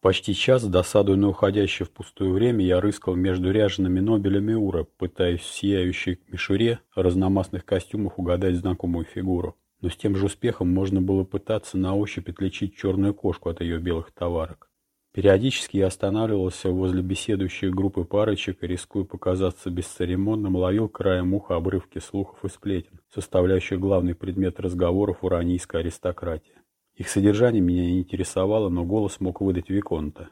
Почти час, досадуя на уходящее впустую время, я рыскал между ряжеными нобелями Ура, пытаясь в сияющей мишуре разномастных костюмах угадать знакомую фигуру. Но с тем же успехом можно было пытаться на ощупь отличить черную кошку от ее белых товарок. Периодически я останавливался возле беседующей группы парочек и, рискуя показаться бесцеремонным, ловил краем уха обрывки слухов и сплетен, составляющих главный предмет разговоров у ранийской аристократии. Их содержание меня не интересовало, но голос мог выдать Виконта.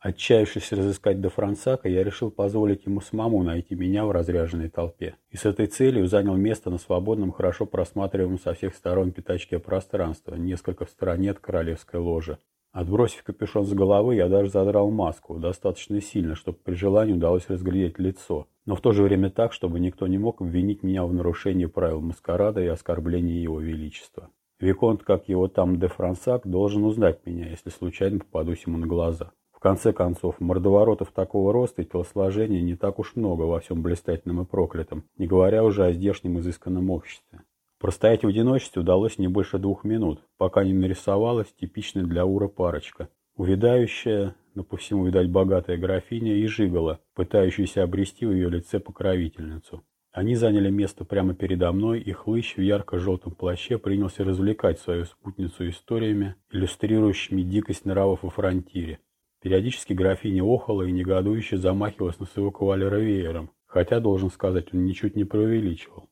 Отчаявшись разыскать до Франсака, я решил позволить ему самому найти меня в разряженной толпе. И с этой целью занял место на свободном, хорошо просматриваемом со всех сторон пятачке пространства, несколько в стороне от королевской ложи. Отбросив капюшон с головы, я даже задрал маску, достаточно сильно, чтобы при желании удалось разглядеть лицо, но в то же время так, чтобы никто не мог обвинить меня в нарушении правил маскарада и оскорблении его величества. Виконт, как его там де Франсак, должен узнать меня, если случайно попадусь ему на глаза. В конце концов, мордоворотов такого роста и телосложения не так уж много во всем блистательном и проклятом, не говоря уже о здешнем изысканном обществе. Простоять в одиночестве удалось не больше двух минут, пока не нарисовалась типичная для Ура парочка. Увядающая, но по всему, видать, богатая графиня и Жигала, пытающаяся обрести в ее лице покровительницу. Они заняли место прямо передо мной, и хлыщ в ярко-желтом плаще принялся развлекать свою спутницу историями, иллюстрирующими дикость нравов во фронтире. Периодически графиня охала и негодующе замахивалась на своего кавалера веером, хотя, должен сказать, он ничуть не преувеличивал.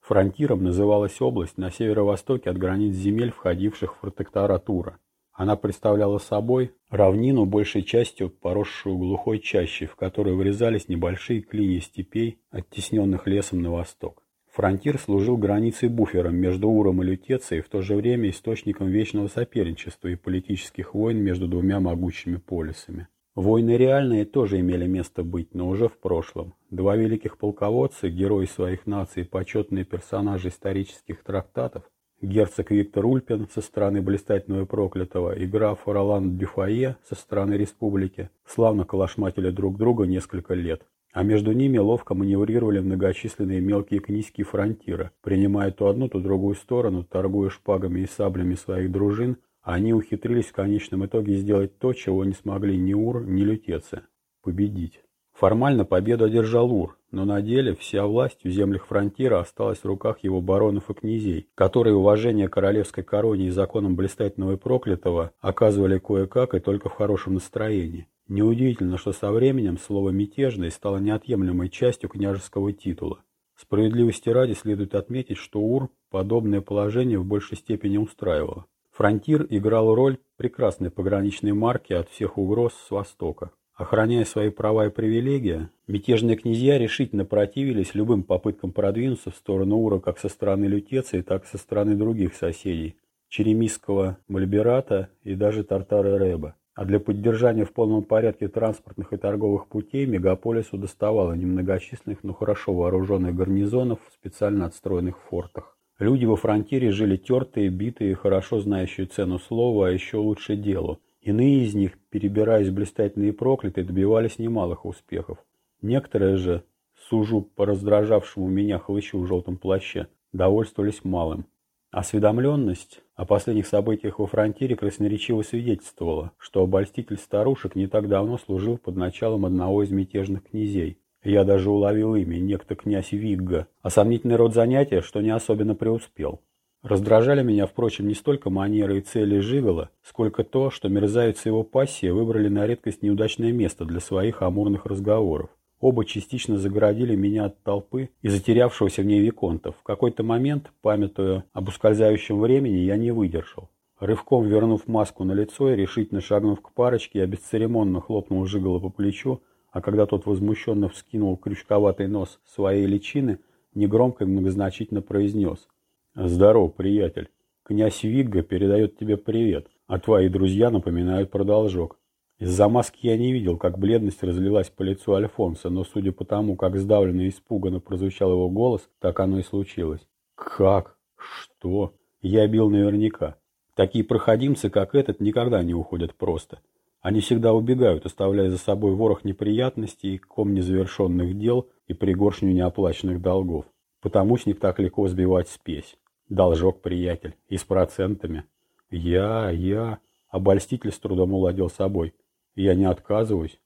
Фронтиром называлась область на северо-востоке от границ земель, входивших в протекторат Ура. Она представляла собой равнину, большей частью поросшую глухой чащей, в которой вырезались небольшие клинья степей, оттесненных лесом на восток. Фронтир служил границей буфером между Уром и Лютецией, в то же время источником вечного соперничества и политических войн между двумя могучими полисами. Войны реальные тоже имели место быть, но уже в прошлом. Два великих полководца, герои своих наций почетные персонажи исторических трактатов, герцог Виктор Ульпин со стороны блистательного и проклятого и граф Ролан Дюфае со стороны республики славно калашматили друг друга несколько лет. А между ними ловко маневрировали многочисленные мелкие князьки фронтира, принимая то одну, то другую сторону, торгуя шпагами и саблями своих дружин, они ухитрились в конечном итоге сделать то, чего не смогли ни Ур, ни Лютецы – победить. Формально победу одержал Ур, но на деле вся власть в землях фронтира осталась в руках его баронов и князей, которые уважение королевской короне и законам блистательного и проклятого оказывали кое-как и только в хорошем настроении. Неудивительно, что со временем слово «мятежный» стало неотъемлемой частью княжеского титула. Справедливости ради следует отметить, что Ур подобное положение в большей степени устраивало. Фронтир играл роль прекрасной пограничной марки от всех угроз с востока. Охраняя свои права и привилегии, мятежные князья решительно противились любым попыткам продвинуться в сторону Ура как со стороны Лютеции, так и со стороны других соседей – Черемисского Мальберата и даже Тартара Реба. А для поддержания в полном порядке транспортных и торговых путей мегаполису доставало немногочисленных, но хорошо вооруженных гарнизонов в специально отстроенных фортах. Люди во фронтире жили тертые, битые, хорошо знающие цену слова, а еще лучше делу, Иные из них, перебираясь блистательные проклятые, добивались немалых успехов. Некоторые же, сужу по раздражавшему меня хлыщу в желтом плаще, довольствовались малым. Осведомленность о последних событиях во фронтире красноречиво свидетельствовала, что обольститель старушек не так давно служил под началом одного из мятежных князей. Я даже уловил имя, некто князь Вигга, а сомнительный род занятия, что не особенно преуспел. Раздражали меня, впрочем, не столько манеры и цели Жигала, сколько то, что мерзавец и его пассия выбрали на редкость неудачное место для своих амурных разговоров. Оба частично загородили меня от толпы и затерявшегося в ней Виконта. В какой-то момент, памятуя об ускользающем времени, я не выдержал. Рывком вернув маску на лицо и решительно шагнув к парочке, я бесцеремонно хлопнул Жигала по плечу, а когда тот возмущенно вскинул крючковатый нос своей личины, негромко и многозначительно произнес – Здорово, приятель. Князь Вигга передает тебе привет, а твои друзья напоминают про должок. Из-за маски я не видел, как бледность разлилась по лицу Альфонса, но судя по тому, как сдавленно и испуганно прозвучал его голос, так оно и случилось. Как? Что? Я бил наверняка. Такие проходимцы, как этот, никогда не уходят просто. Они всегда убегают, оставляя за собой ворох неприятностей, ком незавершенных дел и пригоршню неоплаченных долгов. Потому с них так легко сбивать спесь. Должок, приятель. И с процентами. Я, я... Обольститель с трудом уладил собой. Я не отказываюсь.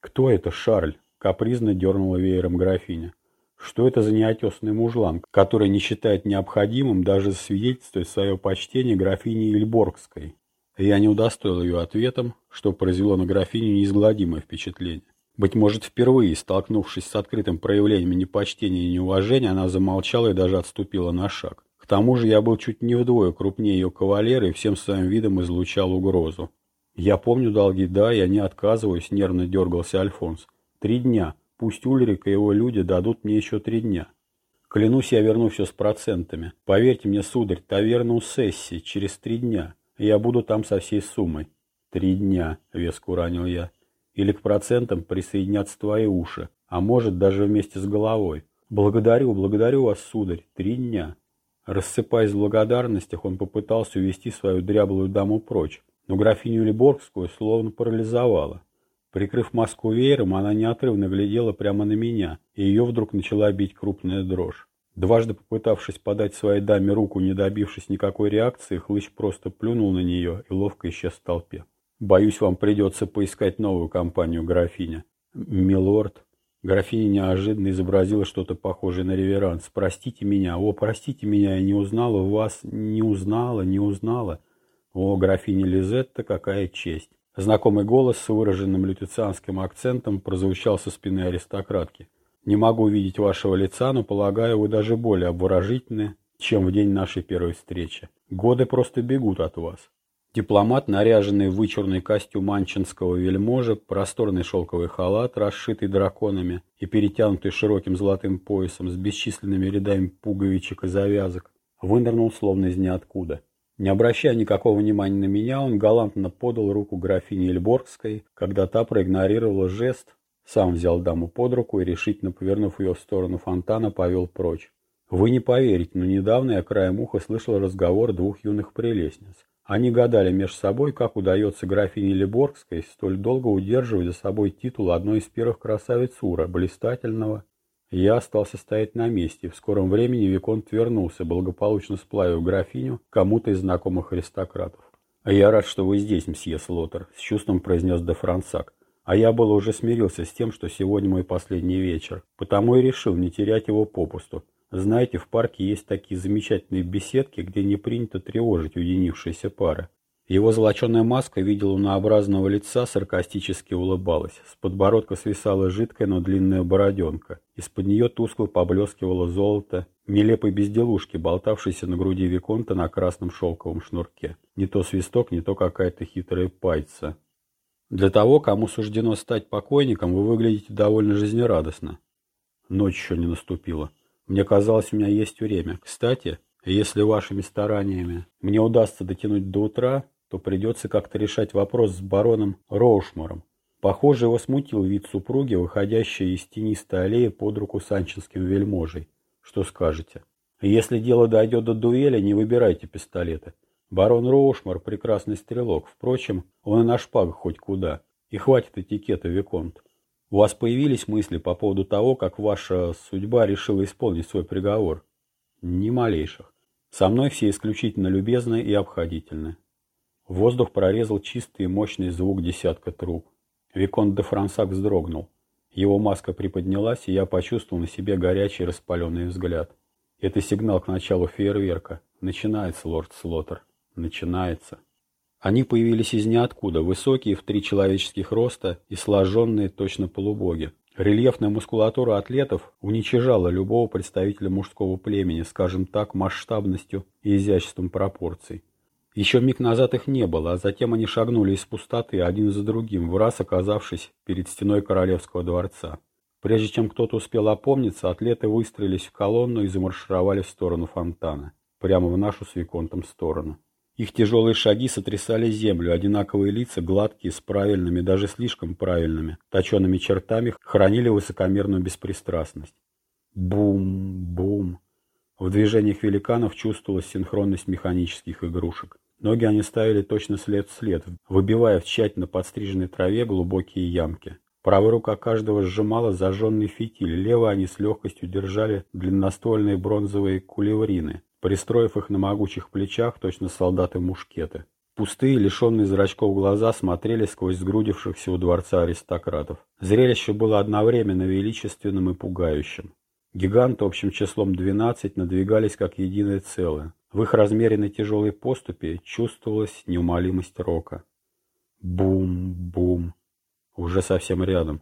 Кто это, Шарль? Капризно дернула веером графиня. Что это за неотесанный мужлан, который не считает необходимым даже свидетельствовать свое почтение графине Ильборгской? Я не удостоил ее ответом, что произвело на графиню неизгладимое впечатление. Быть может, впервые, столкнувшись с открытым проявлением непочтения и неуважения, она замолчала и даже отступила на шаг. Тому же я был чуть не вдвое крупнее ее кавалера и всем своим видом излучал угрозу. «Я помню долги, да, я не отказываюсь», — нервно дергался Альфонс. «Три дня. Пусть Ульрик и его люди дадут мне еще три дня. Клянусь, я верну все с процентами. Поверьте мне, сударь, таверна у сессии через три дня. Я буду там со всей суммой. Три дня, веско уранил я. Или к процентам присоединятся твои уши, а может даже вместе с головой. Благодарю, благодарю вас, сударь, три дня. Рассыпаясь в благодарностях, он попытался увести свою дряблую даму прочь, но графиню Либоргскую словно парализовало. Прикрыв маску веером, она неотрывно глядела прямо на меня, и ее вдруг начала бить крупная дрожь. Дважды попытавшись подать своей даме руку, не добившись никакой реакции, Хлыщ просто плюнул на нее и ловко исчез в толпе. «Боюсь, вам придется поискать новую компанию, графиня». «Милорд». Графиня неожиданно изобразила что-то похожее на реверанс. «Простите меня, о, простите меня, я не узнала вас, не узнала, не узнала». «О, графиня Лизетта, какая честь!» Знакомый голос с выраженным лютицианским акцентом прозвучал со спины аристократки. «Не могу видеть вашего лица, но, полагаю, вы даже более обворожительны, чем в день нашей первой встречи. Годы просто бегут от вас». Дипломат, наряженный в вычурный костюм анчинского вельможа, просторный шелковый халат, расшитый драконами и перетянутый широким золотым поясом с бесчисленными рядами пуговичек и завязок, вынырнул словно из ниоткуда. Не обращая никакого внимания на меня, он галантно подал руку графине Эльборгской, когда та проигнорировала жест, сам взял даму под руку и, решительно повернув ее в сторону фонтана, повел прочь. Вы не поверите, но недавно я краем уха слышал разговор двух юных прелестниц. Они гадали между собой, как удается графине Леборгской столь долго удерживать за собой титул одной из первых красавиц Ура, блистательного я остался стоять на месте. В скором времени Виконт вернулся, благополучно сплавив графиню кому-то из знакомых аристократов. «А я рад, что вы здесь, мсье Слотер», — с чувством произнес де Франсак. «А я было уже смирился с тем, что сегодня мой последний вечер, потому и решил не терять его попусту. Знаете, в парке есть такие замечательные беседки, где не принято тревожить уединившиеся пары. Его золоченая маска видела лунообразного лица саркастически улыбалась. С подбородка свисала жидкая, но длинная бороденка. Из-под нее тускло поблескивало золото, нелепой безделушки, болтавшейся на груди Виконта на красном шелковом шнурке. Не то свисток, не то какая-то хитрая пайца. Для того, кому суждено стать покойником, вы выглядите довольно жизнерадостно. Ночь еще не наступила. Мне казалось, у меня есть время. Кстати, если вашими стараниями мне удастся дотянуть до утра, то придется как-то решать вопрос с бароном Роушмором. Похоже, его смутил вид супруги, выходящей из тенистой аллеи под руку с анчинским вельможей. Что скажете? Если дело дойдет до дуэли, не выбирайте пистолеты. Барон Роушмор – прекрасный стрелок. Впрочем, он и на шпагах хоть куда. И хватит этикета, Виконт. У вас появились мысли по поводу того, как ваша судьба решила исполнить свой приговор? Ни малейших. Со мной все исключительно любезны и обходительны. Воздух прорезал чистый и мощный звук десятка труб. Виконт де Франсак вздрогнул. Его маска приподнялась, и я почувствовал на себе горячий распаленный взгляд. Это сигнал к началу фейерверка. Начинается, лорд Слоттер. Начинается. Они появились из ниоткуда, высокие в три человеческих роста и сложенные точно полубоги. Рельефная мускулатура атлетов уничижала любого представителя мужского племени, скажем так, масштабностью и изяществом пропорций. Еще миг назад их не было, а затем они шагнули из пустоты один за другим, в раз оказавшись перед стеной королевского дворца. Прежде чем кто-то успел опомниться, атлеты выстроились в колонну и замаршировали в сторону фонтана, прямо в нашу с сторону. Их тяжелые шаги сотрясали землю, одинаковые лица, гладкие, с правильными, даже слишком правильными, точеными чертами, хранили высокомерную беспристрастность. Бум, бум. В движениях великанов чувствовалась синхронность механических игрушек. Ноги они ставили точно след в след, выбивая в тщательно подстриженной траве глубокие ямки. Правая рука каждого сжимала зажженный фитиль, левая они с легкостью держали длинноствольные бронзовые кулеврины, пристроив их на могучих плечах точно солдаты-мушкеты. Пустые, лишенные зрачков глаза смотрели сквозь сгрудившихся у дворца аристократов. Зрелище было одновременно величественным и пугающим. Гиганты общим числом 12 надвигались как единое целое. В их размеренной тяжелой поступе чувствовалась неумолимость рока. Бум-бум. Уже совсем рядом.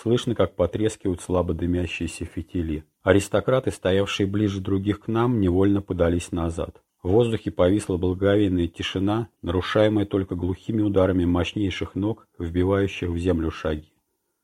Слышно, как потрескивают слабо дымящиеся фитили. Аристократы, стоявшие ближе других к нам, невольно подались назад. В воздухе повисла благовейная тишина, нарушаемая только глухими ударами мощнейших ног, вбивающих в землю шаги.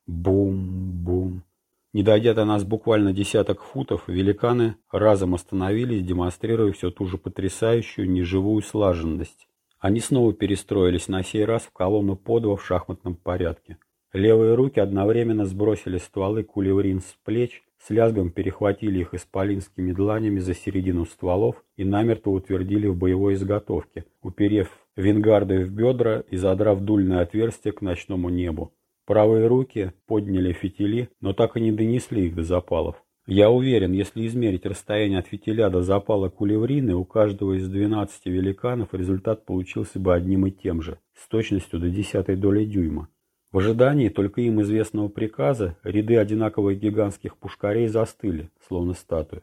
Бум-бум. Не дойдя до нас буквально десяток футов, великаны разом остановились, демонстрируя все ту же потрясающую неживую слаженность. Они снова перестроились на сей раз в колонну подва в шахматном порядке. Левые руки одновременно сбросили стволы кулеврин с плеч, с лязгом перехватили их исполинскими дланями за середину стволов и намертво утвердили в боевой изготовке, уперев венгарды в бедра и задрав дульное отверстие к ночному небу. Правые руки подняли фитили, но так и не донесли их до запалов. Я уверен, если измерить расстояние от фитиля до запала кулеврины, у каждого из 12 великанов результат получился бы одним и тем же, с точностью до десятой доли дюйма. В ожидании только им известного приказа ряды одинаковых гигантских пушкарей застыли, словно статуи.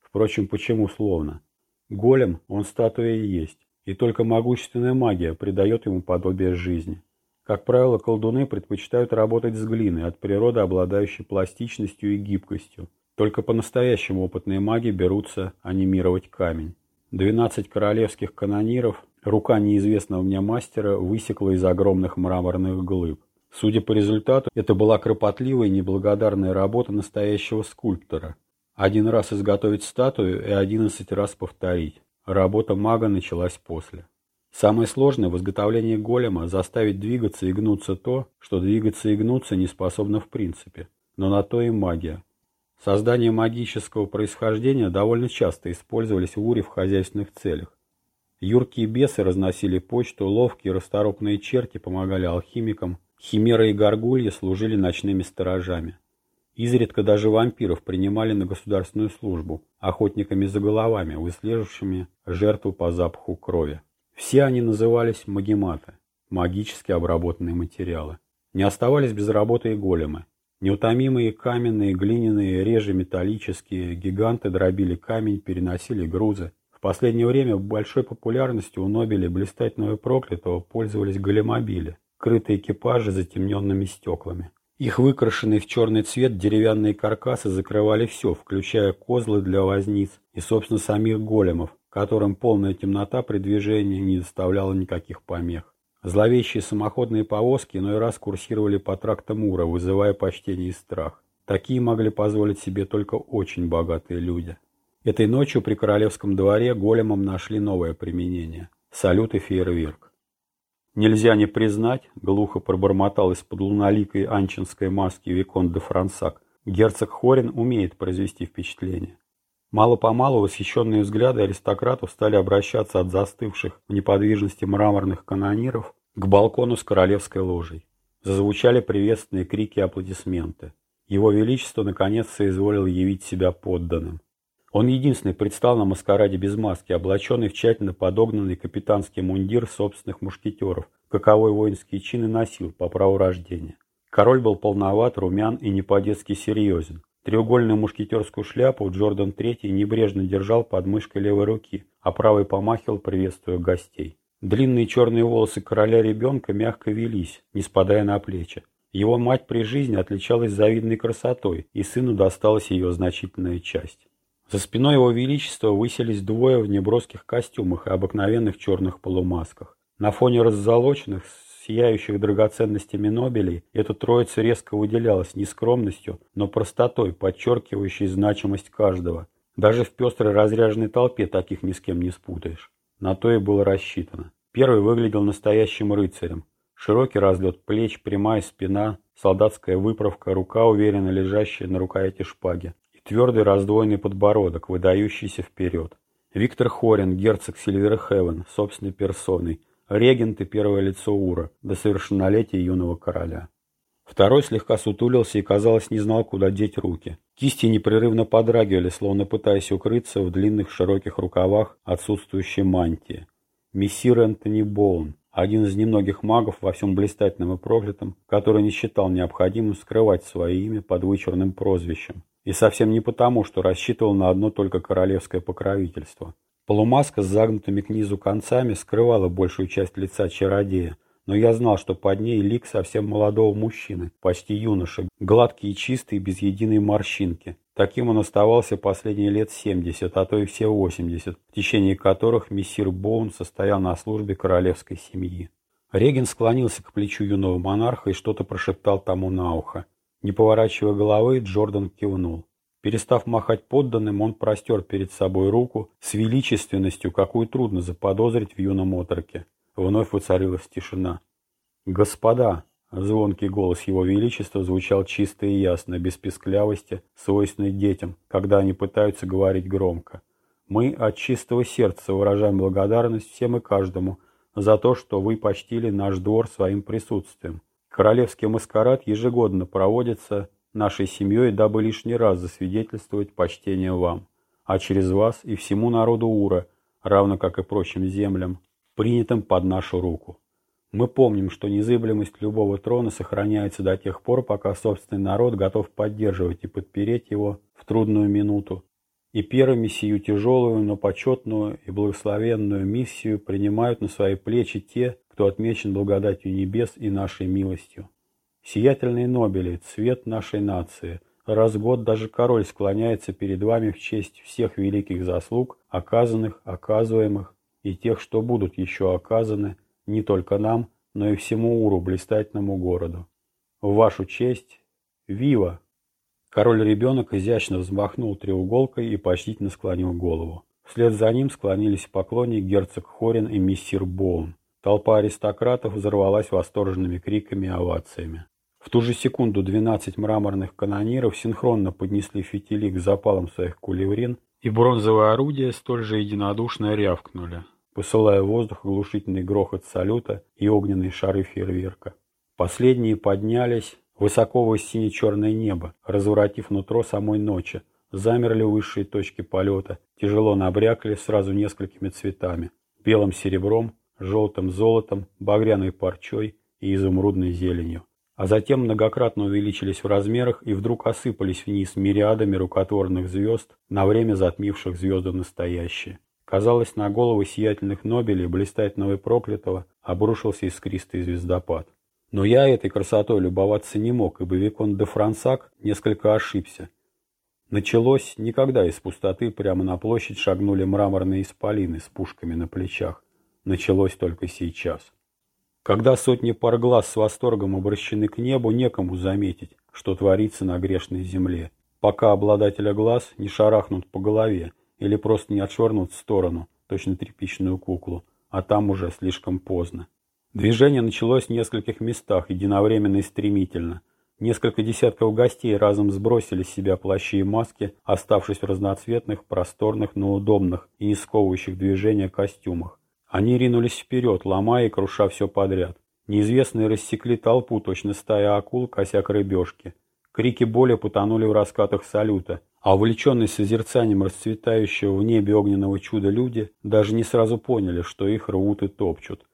Впрочем, почему словно? Голем, он статуя и есть, и только могущественная магия придает ему подобие жизни. Как правило, колдуны предпочитают работать с глиной, от природы обладающей пластичностью и гибкостью. Только по-настоящему опытные маги берутся анимировать камень. Двенадцать королевских канониров рука неизвестного мне мастера высекла из огромных мраморных глыб. Судя по результату, это была кропотливая и неблагодарная работа настоящего скульптора. Один раз изготовить статую и одиннадцать раз повторить. Работа мага началась после. Самое сложное в изготовлении голема – заставить двигаться и гнуться то, что двигаться и гнуться не способно в принципе. Но на то и магия. Создание магического происхождения довольно часто использовались в Уре в хозяйственных целях. Юркие бесы разносили почту, ловкие расторопные черти помогали алхимикам, химеры и горгульи служили ночными сторожами. Изредка даже вампиров принимали на государственную службу, охотниками за головами, выслеживавшими жертву по запаху крови. Все они назывались магематы, магически обработанные материалы. Не оставались без работы и големы. Неутомимые каменные, глиняные, реже металлические гиганты дробили камень, переносили грузы. В последнее время большой популярностью у Нобеля блистательного проклятого пользовались големобили, крытые экипажи затемненными стеклами. Их выкрашенные в черный цвет деревянные каркасы закрывали все, включая козлы для возниц и, собственно, самих големов, которым полная темнота при движении не доставляла никаких помех. Зловещие самоходные повозки иной раз курсировали по трактам Ура, вызывая почтение и страх. Такие могли позволить себе только очень богатые люди. Этой ночью при королевском дворе големам нашли новое применение – салют и фейерверк. «Нельзя не признать», – глухо пробормотал из-под луноликой анчинской маски Викон де Франсак, – герцог Хорин умеет произвести впечатление. Мало-помалу восхищенные взгляды аристократов стали обращаться от застывших в неподвижности мраморных канониров к балкону с королевской ложей. Зазвучали приветственные крики и аплодисменты. Его Величество наконец соизволил явить себя подданным. Он единственный предстал на маскараде без маски, облаченный в тщательно подогнанный капитанский мундир собственных мушкетеров, каковой воинские чины носил по праву рождения. Король был полноват, румян и не по-детски серьезен. Треугольную мушкетерскую шляпу Джордан Третий небрежно держал под мышкой левой руки, а правой помахивал, приветствуя гостей. Длинные черные волосы короля ребенка мягко велись, не спадая на плечи. Его мать при жизни отличалась завидной красотой, и сыну досталась ее значительная часть. За спиной его величества выселись двое в неброских костюмах и обыкновенных черных полумасках. На фоне раззолоченных, сияющих драгоценностями Нобелей, эта троица резко выделялась не скромностью, но простотой, подчеркивающей значимость каждого. Даже в пестрой разряженной толпе таких ни с кем не спутаешь. На то и было рассчитано. Первый выглядел настоящим рыцарем. Широкий разлет плеч, прямая спина, солдатская выправка, рука, уверенно лежащая на рукояти шпаги, твердый раздвоенный подбородок, выдающийся вперед. Виктор Хорин, герцог Сильверхевен, собственной персоной, регент и первое лицо Ура, до совершеннолетия юного короля. Второй слегка сутулился и, казалось, не знал, куда деть руки. Кисти непрерывно подрагивали, словно пытаясь укрыться в длинных широких рукавах отсутствующей мантии. Мессир Энтони Боун, один из немногих магов во всем блистательном и проклятом, который не считал необходимым скрывать свое имя под вычурным прозвищем. И совсем не потому, что рассчитывал на одно только королевское покровительство. Полумаска с загнутыми к низу концами скрывала большую часть лица чародея, но я знал, что под ней лик совсем молодого мужчины, почти юноши, гладкий и чистый, без единой морщинки. Таким он оставался последние лет 70, а то и все 80, в течение которых мессир Боун состоял на службе королевской семьи. Реген склонился к плечу юного монарха и что-то прошептал тому на ухо. Не поворачивая головы, Джордан кивнул. Перестав махать подданным, он простер перед собой руку с величественностью, какую трудно заподозрить в юном отроке. Вновь воцарилась тишина. «Господа!» Звонкий голос Его Величества звучал чисто и ясно, без песклявости, свойственной детям, когда они пытаются говорить громко. Мы от чистого сердца выражаем благодарность всем и каждому за то, что вы почтили наш двор своим присутствием. Королевский маскарад ежегодно проводится нашей семьей, дабы лишний раз засвидетельствовать почтение вам, а через вас и всему народу Ура, равно как и прочим землям, принятым под нашу руку. Мы помним, что незыблемость любого трона сохраняется до тех пор, пока собственный народ готов поддерживать и подпереть его в трудную минуту. И первыми сию тяжелую, но почетную и благословенную миссию принимают на свои плечи те, кто отмечен благодатью небес и нашей милостью. Сиятельные Нобели, цвет нашей нации, раз в год даже король склоняется перед вами в честь всех великих заслуг, оказанных, оказываемых и тех, что будут еще оказаны – не только нам, но и всему Уру, блистательному городу. В вашу честь, Вива! Король-ребенок изящно взмахнул треуголкой и почтительно склонил голову. Вслед за ним склонились в поклоне герцог Хорин и мессир Боун. Толпа аристократов взорвалась восторженными криками и овациями. В ту же секунду 12 мраморных канониров синхронно поднесли фитили к запалам своих кулеврин, и бронзовые орудия столь же единодушно рявкнули посылая в воздух оглушительный грохот салюта и огненные шары фейерверка. Последние поднялись высоко в сине-черное небо, разворотив нутро самой ночи, замерли высшие точки полета, тяжело набрякли сразу несколькими цветами – белым серебром, желтым золотом, багряной парчой и изумрудной зеленью. А затем многократно увеличились в размерах и вдруг осыпались вниз мириадами рукотворных звезд, на время затмивших звезды настоящие. Казалось, на головы сиятельных Нобелей, блистательного и проклятого, обрушился искристый звездопад. Но я этой красотой любоваться не мог, ибо Викон де Франсак несколько ошибся. Началось никогда из пустоты прямо на площадь шагнули мраморные исполины с пушками на плечах. Началось только сейчас. Когда сотни пар глаз с восторгом обращены к небу, некому заметить, что творится на грешной земле, пока обладателя глаз не шарахнут по голове, или просто не отшвырнут в сторону, точно тряпичную куклу, а там уже слишком поздно. Движение началось в нескольких местах, единовременно и стремительно. Несколько десятков гостей разом сбросили с себя плащи и маски, оставшись в разноцветных, просторных, но удобных и не сковывающих движения костюмах. Они ринулись вперед, ломая и круша все подряд. Неизвестные рассекли толпу, точно стая акул, косяк рыбешки. Крики боли потонули в раскатах салюта, а увлеченные созерцанием расцветающего в небе огненного чуда люди даже не сразу поняли, что их рвут и топчут.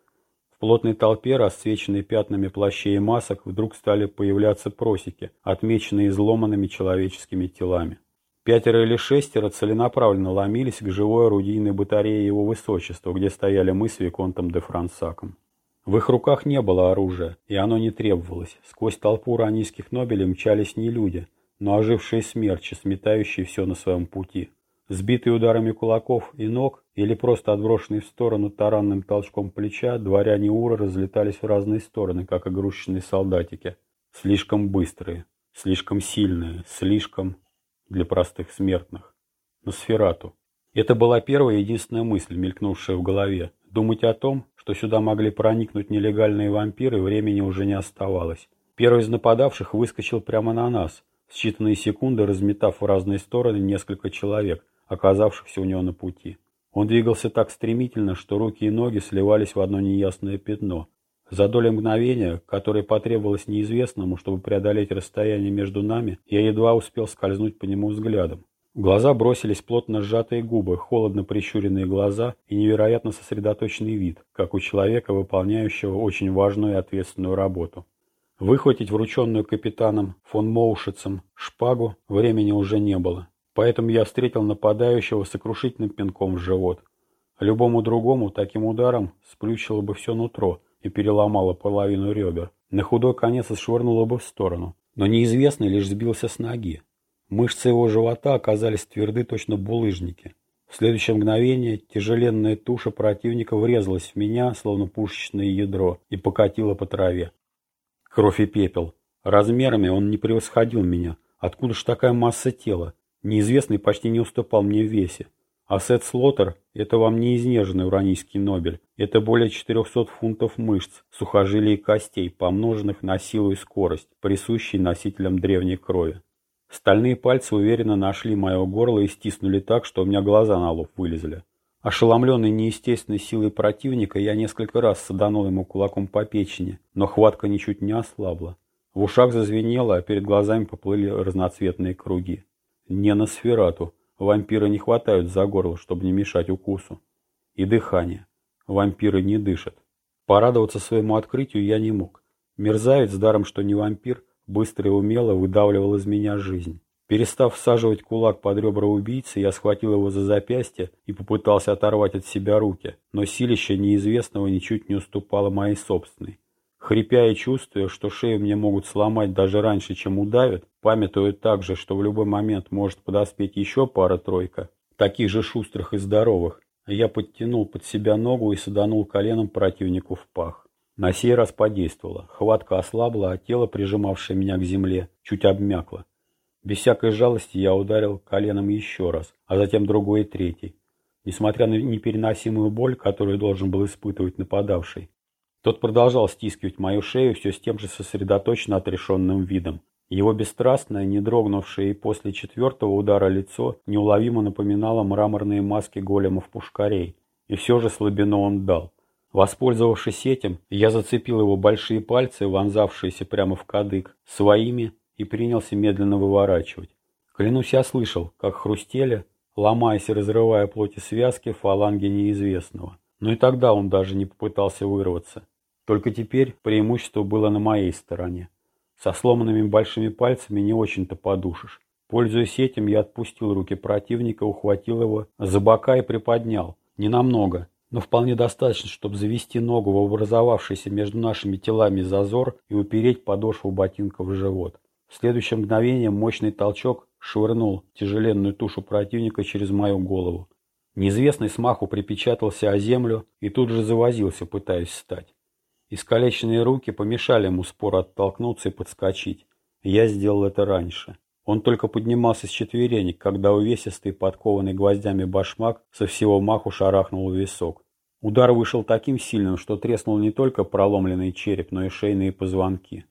В плотной толпе, расцвеченной пятнами плащей и масок, вдруг стали появляться просеки, отмеченные изломанными человеческими телами. Пятеро или шестеро целенаправленно ломились к живой орудийной батарее его высочества, где стояли мы с Виконтом де Франсаком. В их руках не было оружия, и оно не требовалось. Сквозь толпу ранийских нобелей мчались не люди, но ожившие смерчи, сметающие все на своем пути. Сбитые ударами кулаков и ног или просто отброшенные в сторону таранным толчком плеча, дворяне Ура разлетались в разные стороны, как игрушечные солдатики. Слишком быстрые, слишком сильные, слишком для простых смертных. Но сферату. Это была первая и единственная мысль, мелькнувшая в голове. Думать о том, что сюда могли проникнуть нелегальные вампиры, времени уже не оставалось. Первый из нападавших выскочил прямо на нас – считанные секунды разметав в разные стороны несколько человек, оказавшихся у него на пути. Он двигался так стремительно, что руки и ноги сливались в одно неясное пятно. За доли мгновения, которое потребовалось неизвестному, чтобы преодолеть расстояние между нами, я едва успел скользнуть по нему взглядом. В глаза бросились плотно сжатые губы, холодно прищуренные глаза и невероятно сосредоточенный вид, как у человека, выполняющего очень важную и ответственную работу. Выхватить врученную капитаном фон Моушицем шпагу времени уже не было, поэтому я встретил нападающего сокрушительным пинком в живот. Любому другому таким ударом сплющило бы все нутро и переломало половину ребер. На худой конец отшвырнуло бы в сторону, но неизвестный лишь сбился с ноги. Мышцы его живота оказались тверды точно булыжники. В следующее мгновение тяжеленная туша противника врезалась в меня, словно пушечное ядро, и покатила по траве. Кровь и пепел. Размерами он не превосходил меня. Откуда ж такая масса тела? Неизвестный почти не уступал мне в весе. А Сет Слоттер – это вам не изнеженный уранийский Нобель. Это более 400 фунтов мышц, сухожилий и костей, помноженных на силу и скорость, присущие носителям древней крови. Стальные пальцы уверенно нашли мое горло и стиснули так, что у меня глаза на лоб вылезли. Ошеломленный неестественной силой противника, я несколько раз саданул ему кулаком по печени, но хватка ничуть не ослабла. В ушах зазвенело, а перед глазами поплыли разноцветные круги. Не на сферату. Вампиры не хватают за горло, чтобы не мешать укусу. И дыхание. Вампиры не дышат. Порадоваться своему открытию я не мог. Мерзавец, даром что не вампир, быстро и умело выдавливал из меня жизнь. Перестав всаживать кулак под ребра убийцы, я схватил его за запястье и попытался оторвать от себя руки, но силище неизвестного ничуть не уступало моей собственной. Хрипя и чувствуя, что шею мне могут сломать даже раньше, чем удавят, памятуя также, что в любой момент может подоспеть еще пара-тройка, таких же шустрых и здоровых, я подтянул под себя ногу и саданул коленом противнику в пах. На сей раз подействовало. Хватка ослабла, а тело, прижимавшее меня к земле, чуть обмякло. Без всякой жалости я ударил коленом еще раз, а затем другой и третий. Несмотря на непереносимую боль, которую должен был испытывать нападавший, тот продолжал стискивать мою шею все с тем же сосредоточенно отрешенным видом. Его бесстрастное, не дрогнувшее после четвертого удара лицо неуловимо напоминало мраморные маски големов-пушкарей. И все же слабину он дал. Воспользовавшись этим, я зацепил его большие пальцы, вонзавшиеся прямо в кадык, своими и принялся медленно выворачивать. Клянусь, я слышал, как хрустели, ломаясь и разрывая плоти связки, фаланги неизвестного. Но и тогда он даже не попытался вырваться. Только теперь преимущество было на моей стороне. Со сломанными большими пальцами не очень-то подушишь. Пользуясь этим, я отпустил руки противника, ухватил его за бока и приподнял. Ненамного, но вполне достаточно, чтобы завести ногу в образовавшийся между нашими телами зазор и упереть подошву ботинка в живот. В следующее мгновение мощный толчок швырнул тяжеленную тушу противника через мою голову. Неизвестный смаху припечатался о землю и тут же завозился, пытаясь встать. Искалеченные руки помешали ему споро оттолкнуться и подскочить. Я сделал это раньше. Он только поднимался с четверенек, когда увесистый, подкованный гвоздями башмак со всего маху шарахнул в висок. Удар вышел таким сильным, что треснул не только проломленный череп, но и шейные позвонки.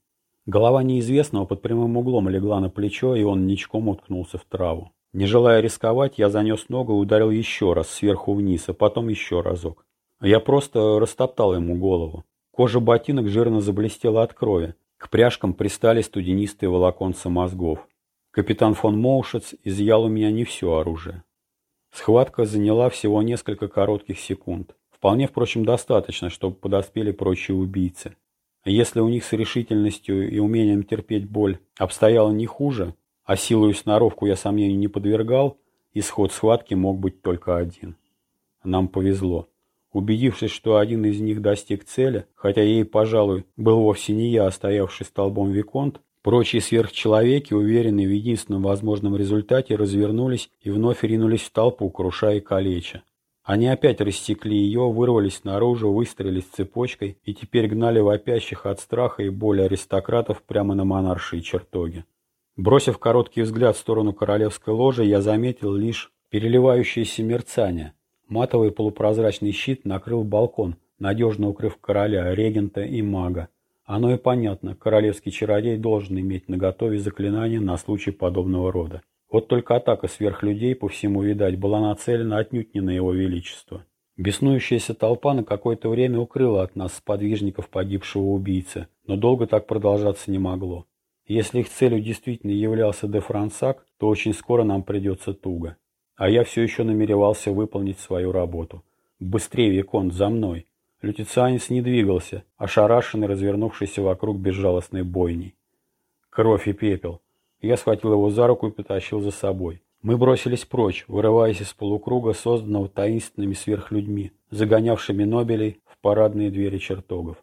Голова неизвестного под прямым углом легла на плечо, и он ничком уткнулся в траву. Не желая рисковать, я занес ногу и ударил еще раз, сверху вниз, а потом еще разок. Я просто растоптал ему голову. Кожа ботинок жирно заблестела от крови. К пряжкам пристали студенистые волоконца мозгов. Капитан фон Моушец изъял у меня не все оружие. Схватка заняла всего несколько коротких секунд. Вполне, впрочем, достаточно, чтобы подоспели прочие убийцы. Если у них с решительностью и умением терпеть боль обстояло не хуже, а силу и сноровку я сомнению не подвергал, исход схватки мог быть только один. Нам повезло. Убедившись, что один из них достиг цели, хотя ей, пожалуй, был вовсе не я, а стоявший столбом Виконт, прочие сверхчеловеки, уверенные в единственном возможном результате, развернулись и вновь ринулись в толпу, крушая и калеча. Они опять рассекли ее, вырвались наружу, выстрелились цепочкой и теперь гнали вопящих от страха и боли аристократов прямо на монаршие чертоги. Бросив короткий взгляд в сторону королевской ложи, я заметил лишь переливающееся мерцание. Матовый полупрозрачный щит накрыл балкон, надежно укрыв короля, регента и мага. Оно и понятно, королевский чародей должен иметь наготове заклинания на случай подобного рода. Вот только атака сверхлюдей, по всему видать, была нацелена отнюдь не на его величество. Беснующаяся толпа на какое-то время укрыла от нас сподвижников погибшего убийцы, но долго так продолжаться не могло. Если их целью действительно являлся де Франсак, то очень скоро нам придется туго. А я все еще намеревался выполнить свою работу. Быстрее, Виконт, за мной. Лютицианец не двигался, ошарашенный, развернувшийся вокруг безжалостной бойней. Кровь и пепел. Я схватил его за руку и потащил за собой. Мы бросились прочь, вырываясь из полукруга, созданного таинственными сверхлюдьми, загонявшими Нобелей в парадные двери чертогов.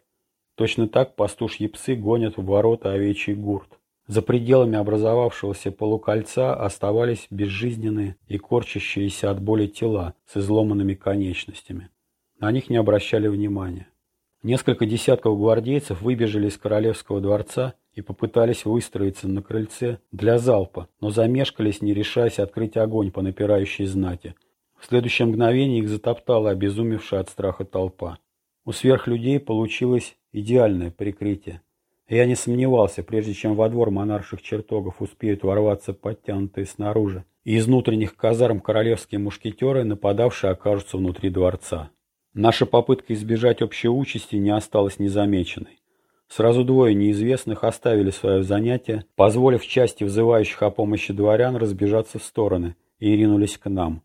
Точно так пастушьи псы гонят в ворота овечий гурт. За пределами образовавшегося полукольца оставались безжизненные и корчащиеся от боли тела с изломанными конечностями. На них не обращали внимания. Несколько десятков гвардейцев выбежали из королевского дворца и попытались выстроиться на крыльце для залпа, но замешкались, не решаясь открыть огонь по напирающей знати. В следующее мгновение их затоптала обезумевшая от страха толпа. У сверхлюдей получилось идеальное прикрытие. Я не сомневался, прежде чем во двор монарших чертогов успеют ворваться подтянутые снаружи, и из внутренних казарм королевские мушкетеры, нападавшие, окажутся внутри дворца. Наша попытка избежать общей участи не осталась незамеченной. Сразу двое неизвестных оставили свое занятие, позволив части взывающих о помощи дворян разбежаться в стороны и ринулись к нам.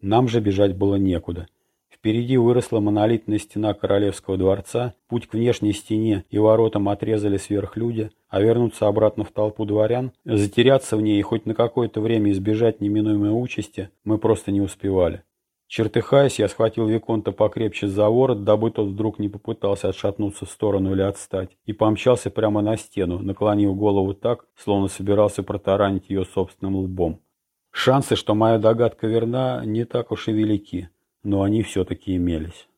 Нам же бежать было некуда. Впереди выросла монолитная стена королевского дворца, путь к внешней стене и воротам отрезали сверхлюди, а вернуться обратно в толпу дворян, затеряться в ней и хоть на какое-то время избежать неминуемой участи мы просто не успевали. Чертыхаясь, я схватил Виконта покрепче за ворот, дабы тот вдруг не попытался отшатнуться в сторону или отстать, и помчался прямо на стену, наклонив голову так, словно собирался протаранить ее собственным лбом. Шансы, что моя догадка верна, не так уж и велики, но они все-таки имелись.